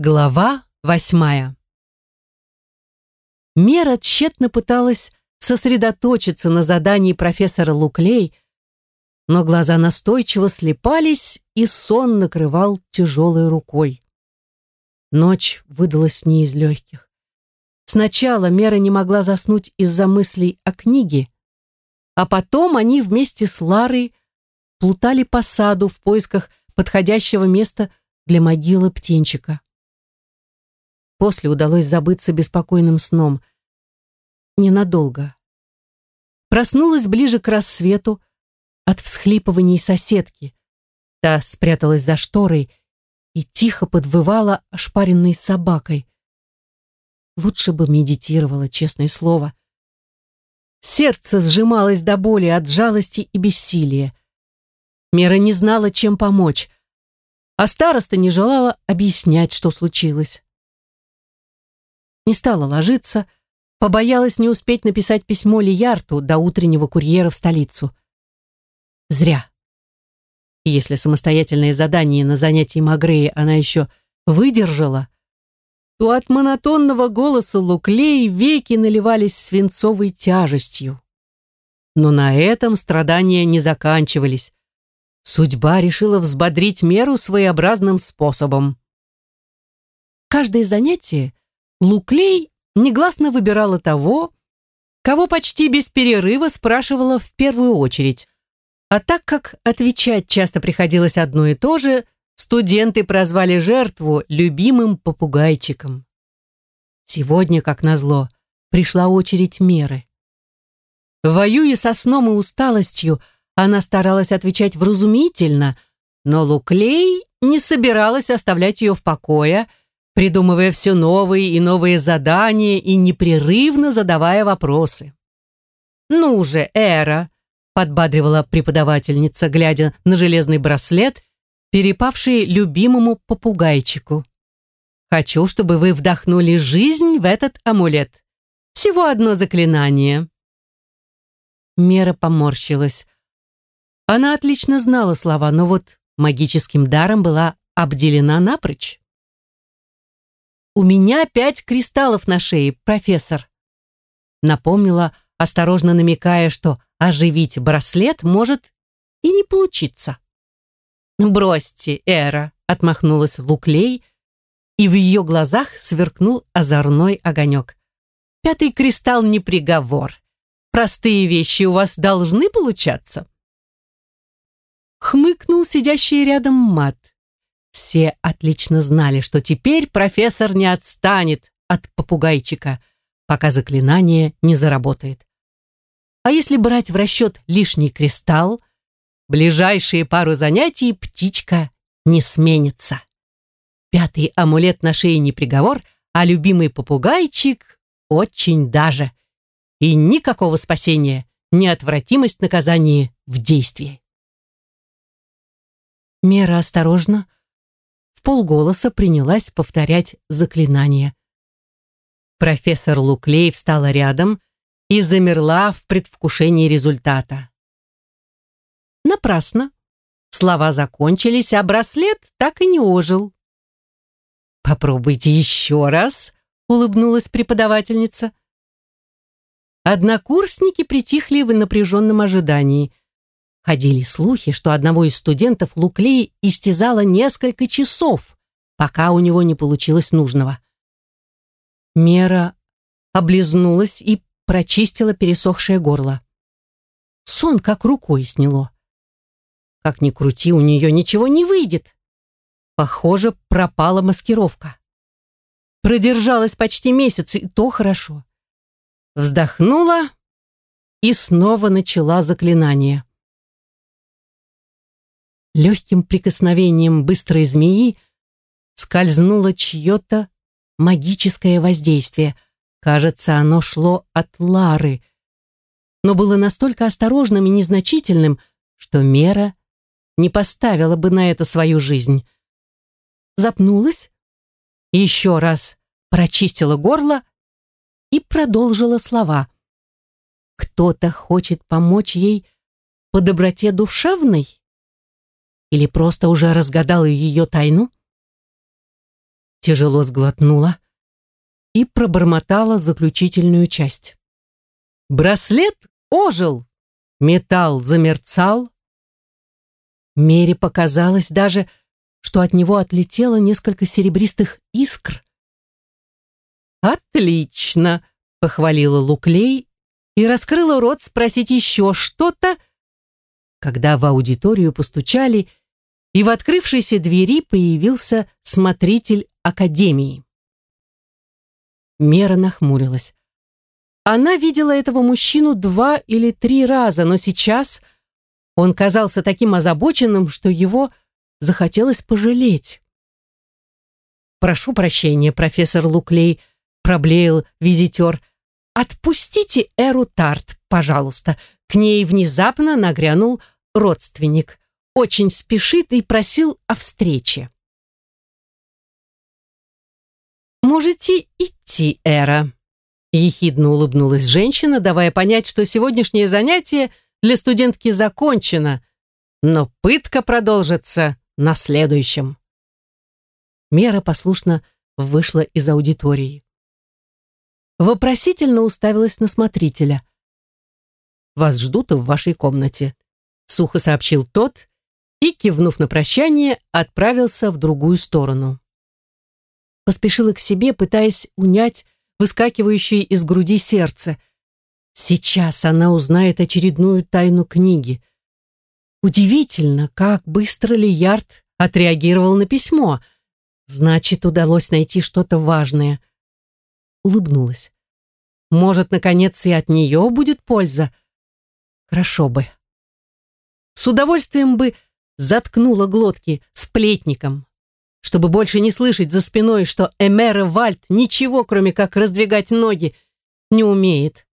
Глава восьмая. Мера тщетно пыталась сосредоточиться на задании профессора Луклей, но глаза настойчиво слепались, и сон накрывал тяжелой рукой. Ночь выдалась не из легких. Сначала Мера не могла заснуть из-за мыслей о книге, а потом они вместе с Ларой плутали по саду в поисках подходящего места для могилы птенчика. После удалось забыться беспокойным сном. Ненадолго. Проснулась ближе к рассвету от всхлипываний соседки. Та спряталась за шторой и тихо подвывала ошпаренной собакой. Лучше бы медитировала, честное слово. Сердце сжималось до боли от жалости и бессилия. Мера не знала, чем помочь, а староста не желала объяснять, что случилось не стала ложиться, побоялась не успеть написать письмо Лиярту до утреннего курьера в столицу. Зря. если самостоятельное задание на занятии Магреи она еще выдержала, то от монотонного голоса Луклей веки наливались свинцовой тяжестью. Но на этом страдания не заканчивались. Судьба решила взбодрить меру своеобразным способом. Каждое занятие Луклей негласно выбирала того, кого почти без перерыва спрашивала в первую очередь. А так как отвечать часто приходилось одно и то же, студенты прозвали жертву любимым попугайчиком. Сегодня, как назло, пришла очередь меры. Воюя со сном и усталостью, она старалась отвечать вразумительно, но Луклей не собиралась оставлять ее в покое, придумывая все новые и новые задания и непрерывно задавая вопросы. «Ну же, Эра!» — подбадривала преподавательница, глядя на железный браслет, перепавший любимому попугайчику. «Хочу, чтобы вы вдохнули жизнь в этот амулет. Всего одно заклинание». Мера поморщилась. Она отлично знала слова, но вот магическим даром была обделена напрочь. «У меня пять кристаллов на шее, профессор», напомнила, осторожно намекая, что оживить браслет может и не получиться. «Бросьте, Эра», — отмахнулась Луклей, и в ее глазах сверкнул озорной огонек. «Пятый кристалл не приговор. Простые вещи у вас должны получаться». Хмыкнул сидящий рядом мат. Все отлично знали, что теперь профессор не отстанет от попугайчика, пока заклинание не заработает. А если брать в расчет лишний кристалл, ближайшие пару занятий птичка не сменится. Пятый амулет на шее не приговор, а любимый попугайчик очень даже. И никакого спасения, неотвратимость наказания в действии. Мера осторожно, в полголоса принялась повторять заклинание. Профессор Луклей встала рядом и замерла в предвкушении результата. Напрасно. Слова закончились, а браслет так и не ожил. «Попробуйте еще раз», — улыбнулась преподавательница. Однокурсники притихли в напряженном ожидании. Ходили слухи, что одного из студентов Луклей истязала несколько часов, пока у него не получилось нужного. Мера облизнулась и прочистила пересохшее горло. Сон как рукой сняло. Как ни крути, у нее ничего не выйдет. Похоже, пропала маскировка. Продержалась почти месяц, и то хорошо. Вздохнула и снова начала заклинание. Легким прикосновением быстрой змеи скользнуло чье-то магическое воздействие. Кажется, оно шло от Лары, но было настолько осторожным и незначительным, что Мера не поставила бы на это свою жизнь. Запнулась, еще раз прочистила горло и продолжила слова. Кто-то хочет помочь ей по доброте душевной? Или просто уже разгадал ее тайну? тяжело сглотнула и пробормотала заключительную часть. Браслет ожил, металл замерцал. Мере показалось даже, что от него отлетело несколько серебристых искр. «Отлично!» — похвалила Луклей и раскрыла рот спросить еще что-то, когда в аудиторию постучали, и в открывшейся двери появился смотритель академии. Мера нахмурилась. Она видела этого мужчину два или три раза, но сейчас он казался таким озабоченным, что его захотелось пожалеть. «Прошу прощения, профессор Луклей», — проблеял визитер. «Отпустите Эру Тарт, пожалуйста. К ней внезапно нагрянул родственник. Очень спешит и просил о встрече». «Можете идти, Эра», — ехидно улыбнулась женщина, давая понять, что сегодняшнее занятие для студентки закончено, но пытка продолжится на следующем. Мера послушно вышла из аудитории. Вопросительно уставилась на смотрителя. «Вас ждут в вашей комнате», — сухо сообщил тот и, кивнув на прощание, отправился в другую сторону. Поспешила к себе, пытаясь унять выскакивающее из груди сердце. Сейчас она узнает очередную тайну книги. Удивительно, как быстро Лиярд отреагировал на письмо. Значит, удалось найти что-то важное. Улыбнулась. Может, наконец, и от нее будет польза? Хорошо бы. С удовольствием бы заткнула глотки сплетником, чтобы больше не слышать за спиной, что Эмера Вальд ничего, кроме как раздвигать ноги, не умеет.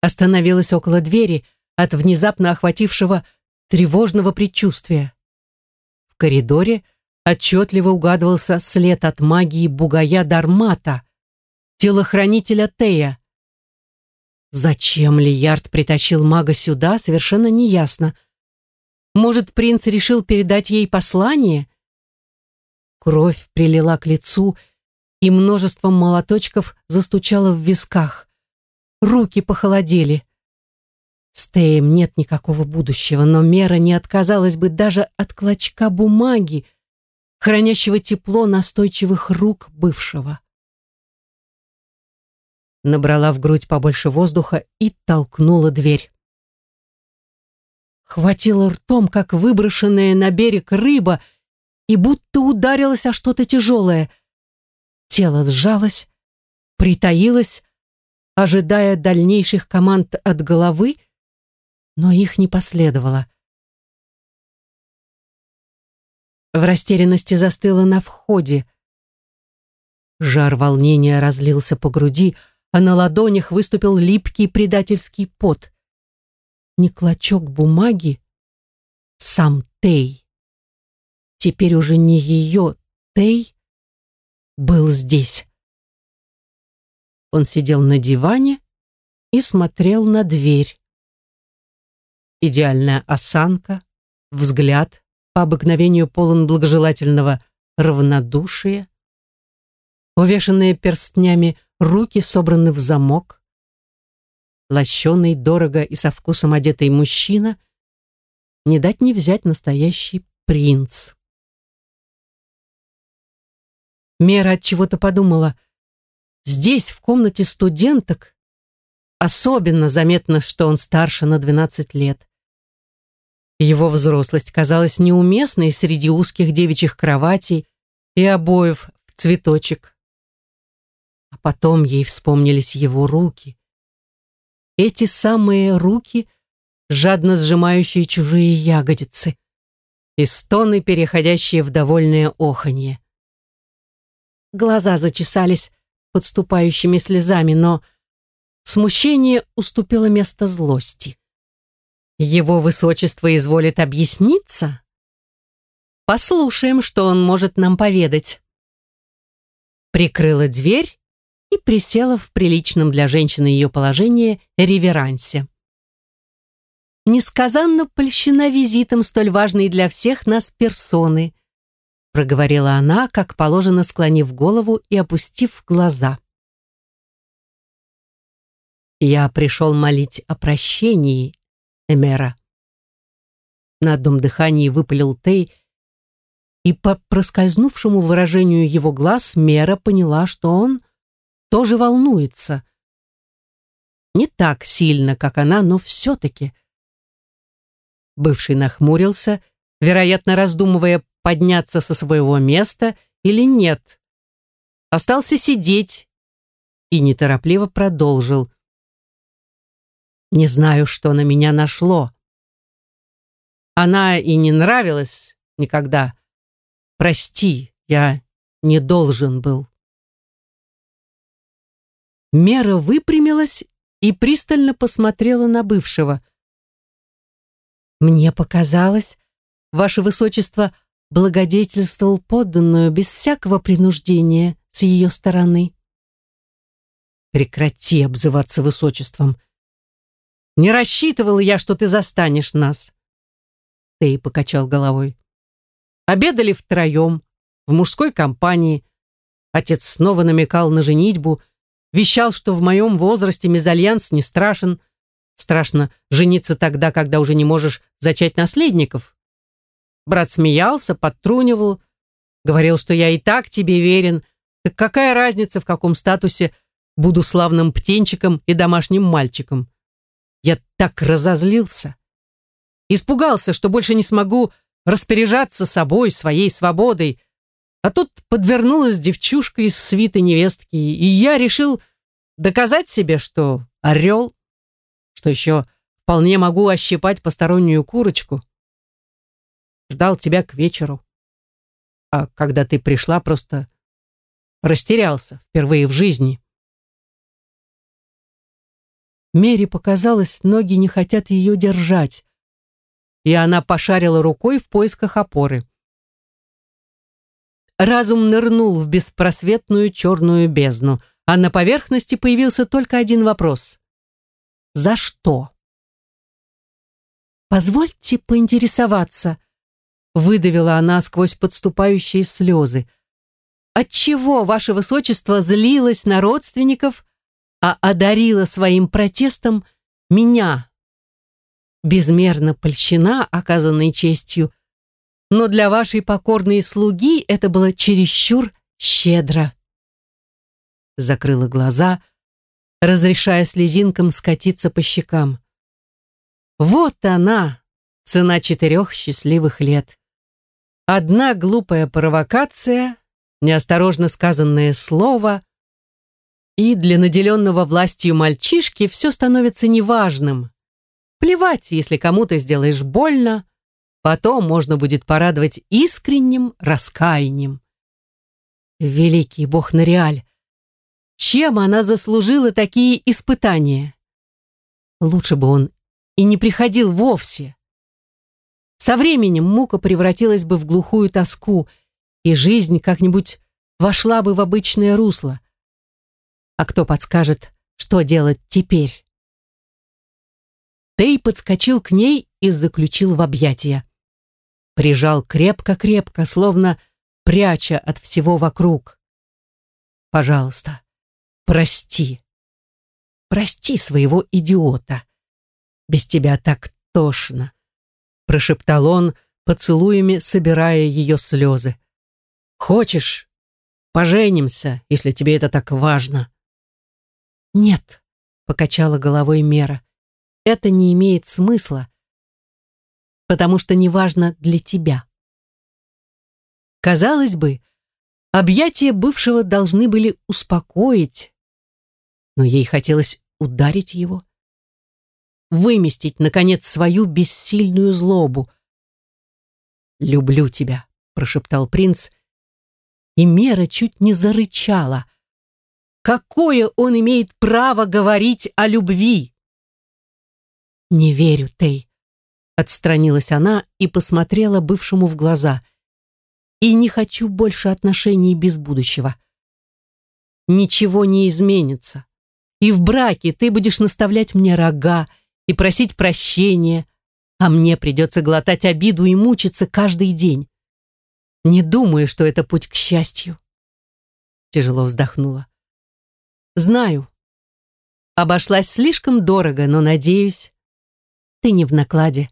Остановилась около двери, от внезапно охватившего тревожного предчувствия. В коридоре отчетливо угадывался след от магии бугая Дармата, телохранителя Тея. Зачем Лиярд притащил мага сюда, совершенно неясно. Может, принц решил передать ей послание? Кровь прилила к лицу, и множеством молоточков застучало в висках. Руки похолодели. С нет никакого будущего, но Мера не отказалась бы даже от клочка бумаги, хранящего тепло настойчивых рук бывшего. Набрала в грудь побольше воздуха и толкнула дверь. Хватила ртом, как выброшенная на берег рыба, и будто ударилась о что-то тяжелое. Тело сжалось, притаилось, ожидая дальнейших команд от головы, но их не последовало. В растерянности застыла на входе. Жар волнения разлился по груди, а на ладонях выступил липкий предательский пот. Не клочок бумаги, сам Тей. Теперь уже не ее Тей был здесь. Он сидел на диване и смотрел на дверь идеальная осанка, взгляд, по обыкновению полон благожелательного равнодушия, увешанные перстнями руки собраны в замок, лощеный, дорого и со вкусом одетый мужчина, не дать не взять настоящий принц. Мера от чего-то подумала, здесь, в комнате студенток, особенно заметно, что он старше на 12 лет. Его взрослость казалась неуместной среди узких девичьих кроватей и обоев в цветочек. А потом ей вспомнились его руки. Эти самые руки, жадно сжимающие чужие ягодицы, и стоны, переходящие в довольное оханье. Глаза зачесались подступающими слезами, но смущение уступило место злости. Его высочество изволит объясниться? Послушаем, что он может нам поведать. Прикрыла дверь и присела в приличном для женщины ее положении реверансе. Несказанно польщена визитом столь важной для всех нас персоны. проговорила она, как положено, склонив голову и опустив глаза. «Я пришел молить о прощении, Эмера». На одном дыхании выпалил Тей, и по проскользнувшему выражению его глаз Мера поняла, что он тоже волнуется. Не так сильно, как она, но все-таки. Бывший нахмурился, вероятно, раздумывая, подняться со своего места или нет. Остался сидеть и неторопливо продолжил. Не знаю, что на меня нашло. Она и не нравилась никогда. Прости, я не должен был. Мера выпрямилась и пристально посмотрела на бывшего. «Мне показалось, ваше высочество благодетельствовал подданную без всякого принуждения с ее стороны». «Прекрати обзываться высочеством. Не рассчитывал я, что ты застанешь нас». Тей покачал головой. Обедали втроем, в мужской компании. Отец снова намекал на женитьбу, Вещал, что в моем возрасте мезальянс не страшен. Страшно жениться тогда, когда уже не можешь зачать наследников. Брат смеялся, подтрунивал, говорил, что я и так тебе верен. Так какая разница, в каком статусе буду славным птенчиком и домашним мальчиком? Я так разозлился. Испугался, что больше не смогу распоряжаться собой, своей свободой, а тут подвернулась девчушка из свиты невестки, и я решил доказать себе, что орел, что еще вполне могу ощипать постороннюю курочку. Ждал тебя к вечеру. А когда ты пришла, просто растерялся впервые в жизни. Мере показалось, ноги не хотят ее держать, и она пошарила рукой в поисках опоры разум нырнул в беспросветную черную бездну, а на поверхности появился только один вопрос. За что? «Позвольте поинтересоваться», — выдавила она сквозь подступающие слезы. «Отчего ваше высочество злилось на родственников, а одарило своим протестом меня?» Безмерно польщена, оказанной честью, но для вашей покорной слуги это было чересчур щедро. Закрыла глаза, разрешая слезинкам скатиться по щекам. Вот она, цена четырех счастливых лет. Одна глупая провокация, неосторожно сказанное слово, и для наделенного властью мальчишки все становится неважным. Плевать, если кому-то сделаешь больно, Потом можно будет порадовать искренним раскаянием. Великий бог Нориаль, чем она заслужила такие испытания? Лучше бы он и не приходил вовсе. Со временем мука превратилась бы в глухую тоску, и жизнь как-нибудь вошла бы в обычное русло. А кто подскажет, что делать теперь? Тей подскочил к ней и заключил в объятия прижал крепко-крепко, словно пряча от всего вокруг. «Пожалуйста, прости. Прости своего идиота. Без тебя так тошно», — прошептал он, поцелуями собирая ее слезы. «Хочешь, поженимся, если тебе это так важно?» «Нет», — покачала головой Мера, — «это не имеет смысла потому что неважно для тебя. Казалось бы, объятия бывшего должны были успокоить, но ей хотелось ударить его, выместить, наконец, свою бессильную злобу. «Люблю тебя», — прошептал принц, и Мера чуть не зарычала. «Какое он имеет право говорить о любви?» «Не верю, Тей», Отстранилась она и посмотрела бывшему в глаза. «И не хочу больше отношений без будущего. Ничего не изменится. И в браке ты будешь наставлять мне рога и просить прощения, а мне придется глотать обиду и мучиться каждый день. Не думаю, что это путь к счастью. Тяжело вздохнула. Знаю. Обошлась слишком дорого, но, надеюсь, ты не в накладе.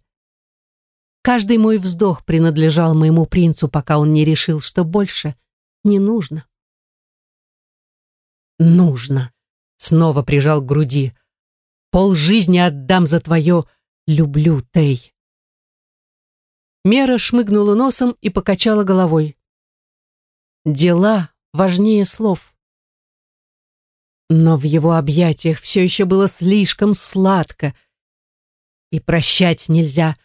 Каждый мой вздох принадлежал моему принцу, пока он не решил, что больше не нужно. Нужно. Снова прижал к груди. Пол жизни отдам за твое «люблю, Тей». Мера шмыгнула носом и покачала головой. Дела важнее слов. Но в его объятиях все еще было слишком сладко. И прощать нельзя.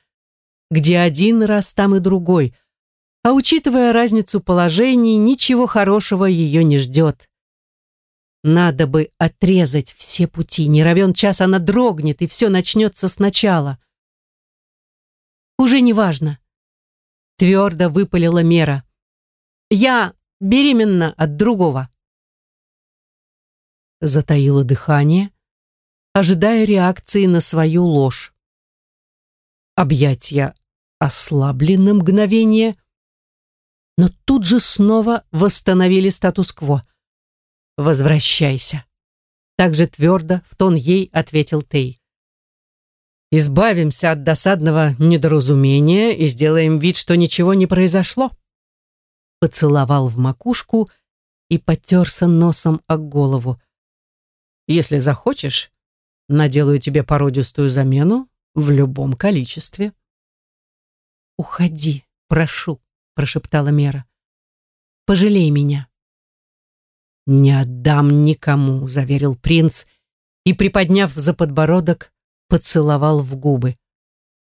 Где один раз, там и другой. А учитывая разницу положений, ничего хорошего ее не ждет. Надо бы отрезать все пути. Не равен час она дрогнет, и все начнется сначала. Уже не важно. Твердо выпалила Мера. Я беременна от другого. Затаила дыхание, ожидая реакции на свою ложь. Объятья ослабли на мгновение, но тут же снова восстановили статус-кво. «Возвращайся», — так же твердо в тон ей ответил Тей. «Избавимся от досадного недоразумения и сделаем вид, что ничего не произошло». Поцеловал в макушку и потерся носом о голову. «Если захочешь, наделаю тебе породистую замену в любом количестве». «Уходи, прошу», — прошептала Мера. «Пожалей меня». «Не отдам никому», — заверил принц и, приподняв за подбородок, поцеловал в губы.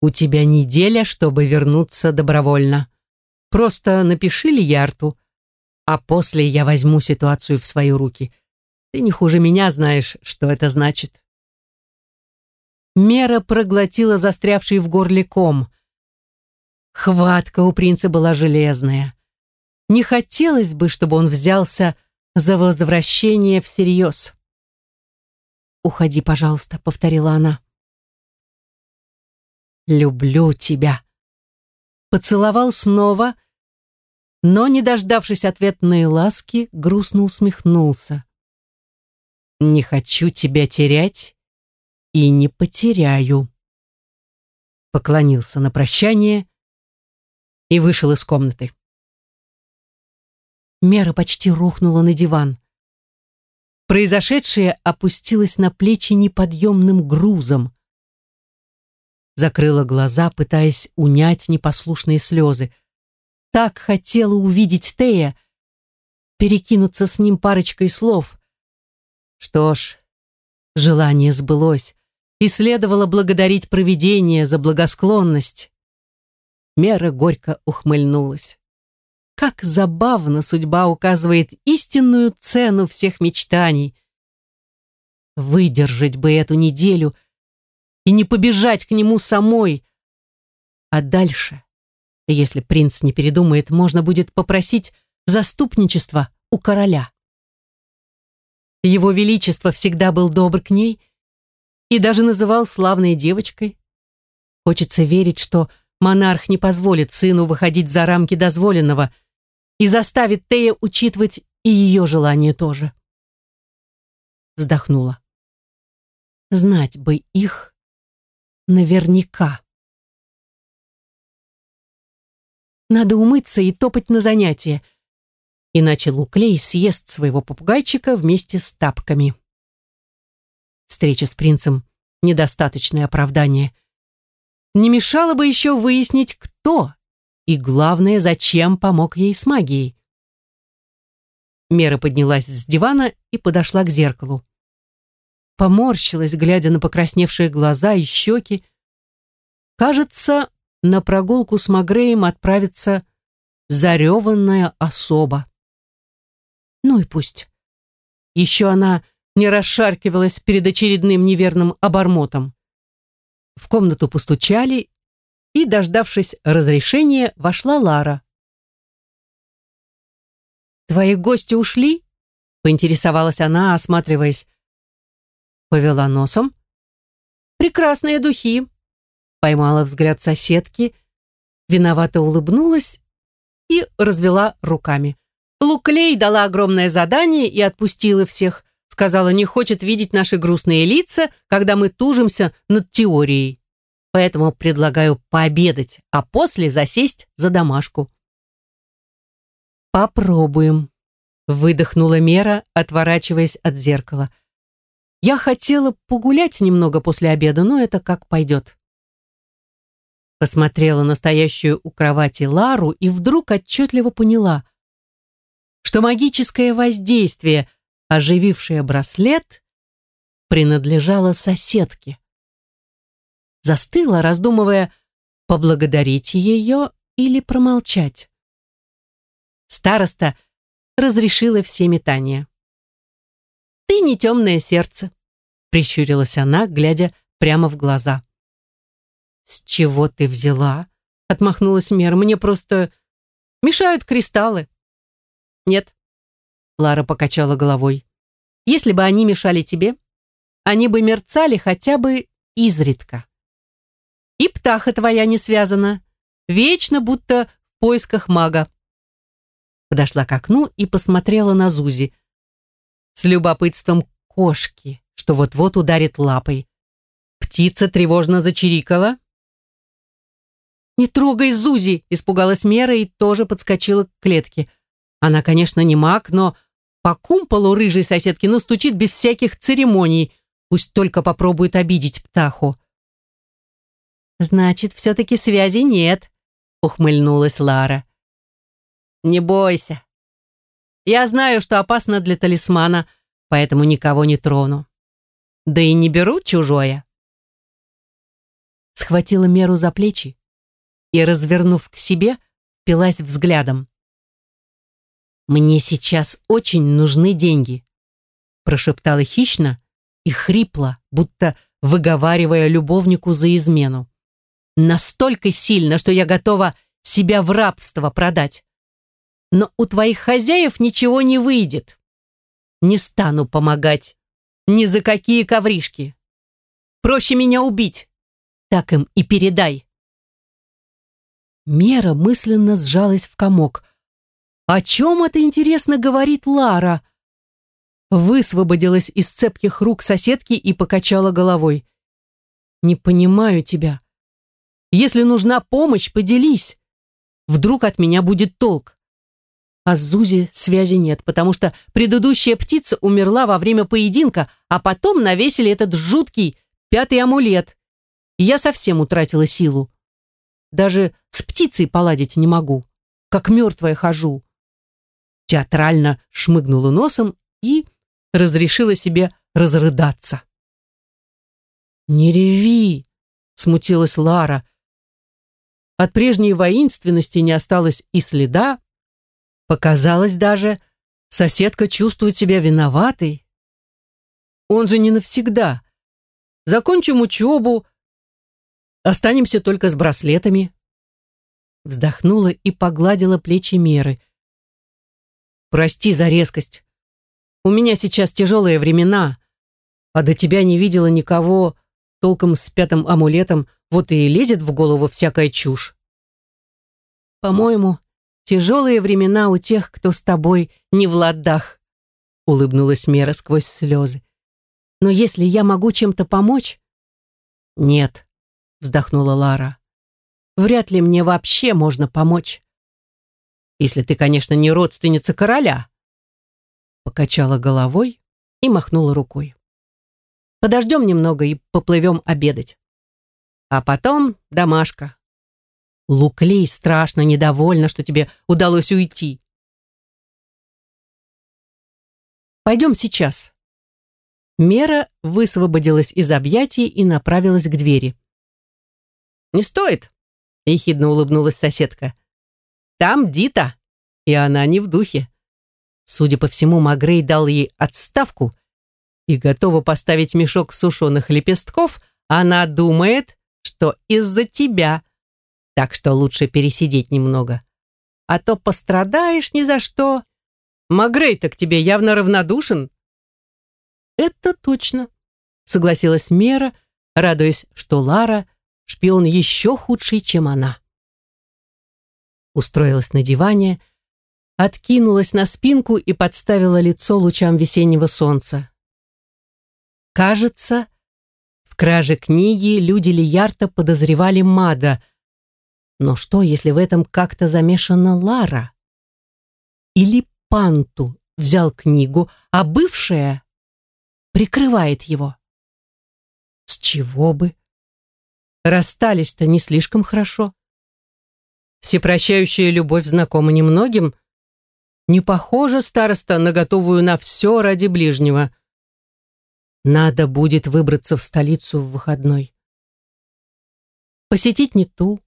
«У тебя неделя, чтобы вернуться добровольно. Просто напиши Лиярту, а после я возьму ситуацию в свои руки. Ты не хуже меня знаешь, что это значит». Мера проглотила застрявший в горле ком. Хватка у принца была железная. Не хотелось бы, чтобы он взялся за возвращение всерьез. «Уходи, пожалуйста», — повторила она. «Люблю тебя». Поцеловал снова, но, не дождавшись ответной ласки, грустно усмехнулся. «Не хочу тебя терять и не потеряю». Поклонился на прощание и вышел из комнаты. Мера почти рухнула на диван. Произошедшее опустилось на плечи неподъемным грузом. Закрыла глаза, пытаясь унять непослушные слезы. Так хотела увидеть Тея, перекинуться с ним парочкой слов. Что ж, желание сбылось, и следовало благодарить провидение за благосклонность. Мера горько ухмыльнулась. Как забавно судьба указывает истинную цену всех мечтаний. Выдержать бы эту неделю и не побежать к нему самой. А дальше, если принц не передумает, можно будет попросить заступничества у короля. Его Величество всегда был добр к ней и даже называл славной девочкой. Хочется верить, что монарх не позволит сыну выходить за рамки дозволенного – и заставит Тея учитывать и ее желание тоже. Вздохнула. Знать бы их наверняка. Надо умыться и топать на занятия, иначе Луклей съест своего попугайчика вместе с тапками. Встреча с принцем — недостаточное оправдание. Не мешало бы еще выяснить, кто и, главное, зачем помог ей с магией. Мера поднялась с дивана и подошла к зеркалу. Поморщилась, глядя на покрасневшие глаза и щеки. Кажется, на прогулку с Магреем отправится зареванная особа. Ну и пусть. Еще она не расшаркивалась перед очередным неверным обормотом. В комнату постучали, и, дождавшись разрешения, вошла Лара. «Твои гости ушли?» — поинтересовалась она, осматриваясь. Повела носом. «Прекрасные духи!» Поймала взгляд соседки, виновато улыбнулась и развела руками. Луклей дала огромное задание и отпустила всех. Сказала, не хочет видеть наши грустные лица, когда мы тужимся над теорией. Поэтому предлагаю пообедать, а после засесть за домашку. «Попробуем», — выдохнула Мера, отворачиваясь от зеркала. «Я хотела погулять немного после обеда, но это как пойдет». Посмотрела на стоящую у кровати Лару и вдруг отчетливо поняла, что магическое воздействие, оживившее браслет, принадлежало соседке. Застыла, раздумывая, поблагодарить ее или промолчать. Староста разрешила все метания. «Ты не темное сердце», — прищурилась она, глядя прямо в глаза. «С чего ты взяла?» — отмахнулась Мера. «Мне просто мешают кристаллы». «Нет», — Лара покачала головой. «Если бы они мешали тебе, они бы мерцали хотя бы изредка. И птаха твоя не связана, вечно будто в поисках мага». Подошла к окну и посмотрела на Зузи. С любопытством кошки, что вот-вот ударит лапой. Птица тревожно зачирикала, «Не трогай Зузи!» – испугалась Мера и тоже подскочила к клетке. Она, конечно, не маг, но по кумполу рыжей соседки настучит без всяких церемоний. Пусть только попробует обидеть птаху. «Значит, все-таки связи нет», — ухмыльнулась Лара. «Не бойся. Я знаю, что опасно для талисмана, поэтому никого не трону. Да и не беру чужое». Схватила Меру за плечи, и, развернув к себе, пилась взглядом. «Мне сейчас очень нужны деньги», прошептала хищно и хрипло, будто выговаривая любовнику за измену. «Настолько сильно, что я готова себя в рабство продать. Но у твоих хозяев ничего не выйдет. Не стану помогать. Ни за какие ковришки. Проще меня убить. Так им и передай». Мера мысленно сжалась в комок. «О чем это, интересно, говорит Лара?» Высвободилась из цепких рук соседки и покачала головой. «Не понимаю тебя. Если нужна помощь, поделись. Вдруг от меня будет толк». А с Зузи связи нет, потому что предыдущая птица умерла во время поединка, а потом навесили этот жуткий пятый амулет. И я совсем утратила силу. Даже с птицей поладить не могу. Как мертвая хожу. Театрально шмыгнула носом и разрешила себе разрыдаться. «Не реви!» — смутилась Лара. От прежней воинственности не осталось и следа. Показалось даже, соседка чувствует себя виноватой. Он же не навсегда. Закончим учебу, Останемся только с браслетами. Вздохнула и погладила плечи Меры. Прости за резкость. У меня сейчас тяжелые времена, а до тебя не видела никого толком с пятым амулетом, вот и лезет в голову всякая чушь. По-моему, тяжелые времена у тех, кто с тобой не в ладах, улыбнулась Мера сквозь слезы. Но если я могу чем-то помочь... Нет, вздохнула Лара. Вряд ли мне вообще можно помочь. Если ты, конечно, не родственница короля. Покачала головой и махнула рукой. Подождем немного и поплывем обедать. А потом домашка. Луклей страшно недовольна, что тебе удалось уйти. Пойдем сейчас. Мера высвободилась из объятий и направилась к двери. «Не стоит», — ехидно улыбнулась соседка. «Там Дита, и она не в духе. Судя по всему, Магрей дал ей отставку и готова поставить мешок сушеных лепестков, она думает, что из-за тебя. Так что лучше пересидеть немного. А то пострадаешь ни за что. Магрей-то к тебе явно равнодушен». «Это точно», — согласилась Мера, радуясь, что Лара — шпион еще худший, чем она. Устроилась на диване, откинулась на спинку и подставила лицо лучам весеннего солнца. Кажется, в краже книги люди Лиярта подозревали Мада. Но что, если в этом как-то замешана Лара? Или Панту взял книгу, а бывшая прикрывает его? С чего бы? Расстались-то не слишком хорошо. Всепрощающая любовь знакома немногим. Не похожа староста на готовую на все ради ближнего. Надо будет выбраться в столицу в выходной. Посетить не ту,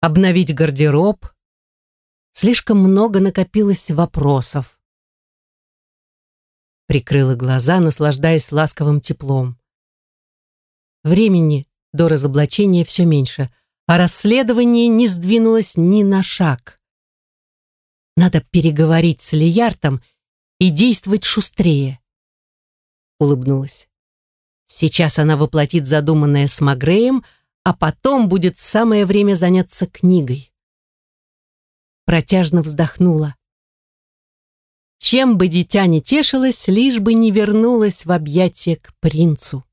обновить гардероб. Слишком много накопилось вопросов. Прикрыла глаза, наслаждаясь ласковым теплом. Времени до разоблачения все меньше, а расследование не сдвинулось ни на шаг. Надо переговорить с Лияртом и действовать шустрее. Улыбнулась. Сейчас она воплотит задуманное с Магреем, а потом будет самое время заняться книгой. Протяжно вздохнула. Чем бы дитя не тешилось, лишь бы не вернулась в объятия к принцу.